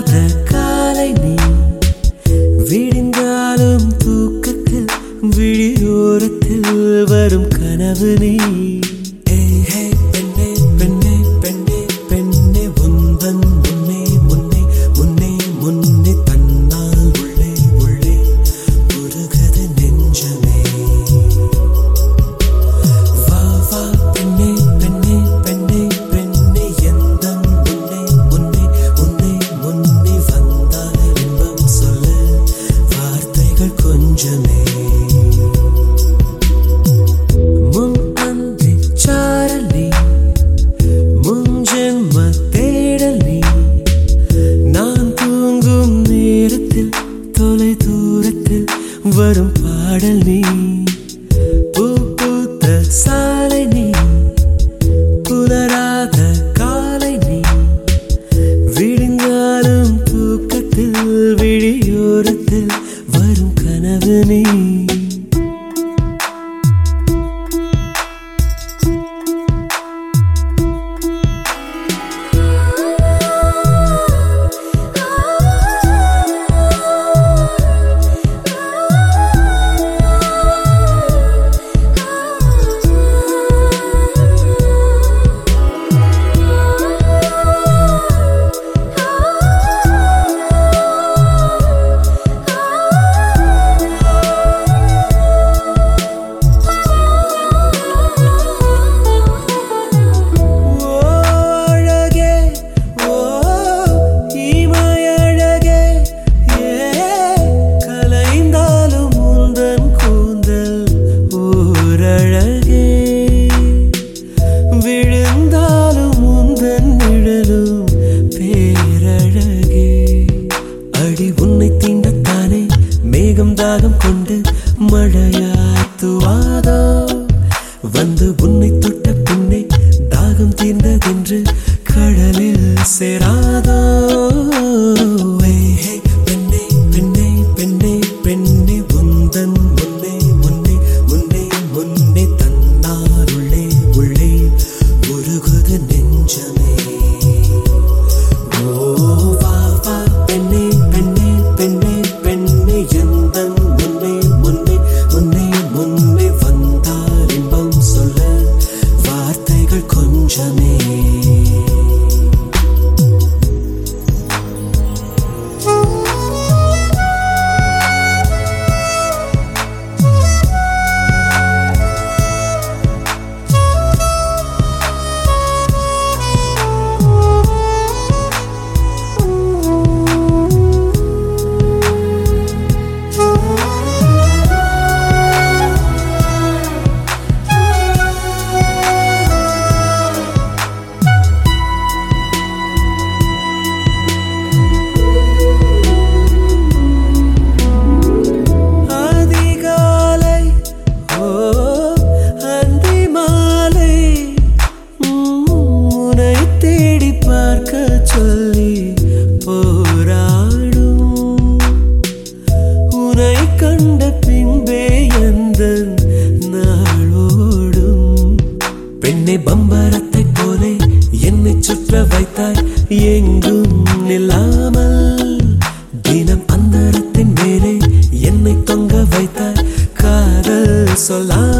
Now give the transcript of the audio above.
விடாத காலை நீ. விடிந்தாலும் தூக்கத்தில் விழியோரத்தில் வரும் கனவு நீ. Benjamin. வந்து உன்னை தொட்ட பின்னே தாகம் தீர்ந்ததென்று கடலில் சேராதா? என்னை பம்பரத்தை போலே என்னை சுற்ற வைத்தாய். எங்கும் நில்லாமல் தினம் அந்தரத்தின் மேலே என்னை தொங்க வைத்தாய். காதல் சொல்லாமல்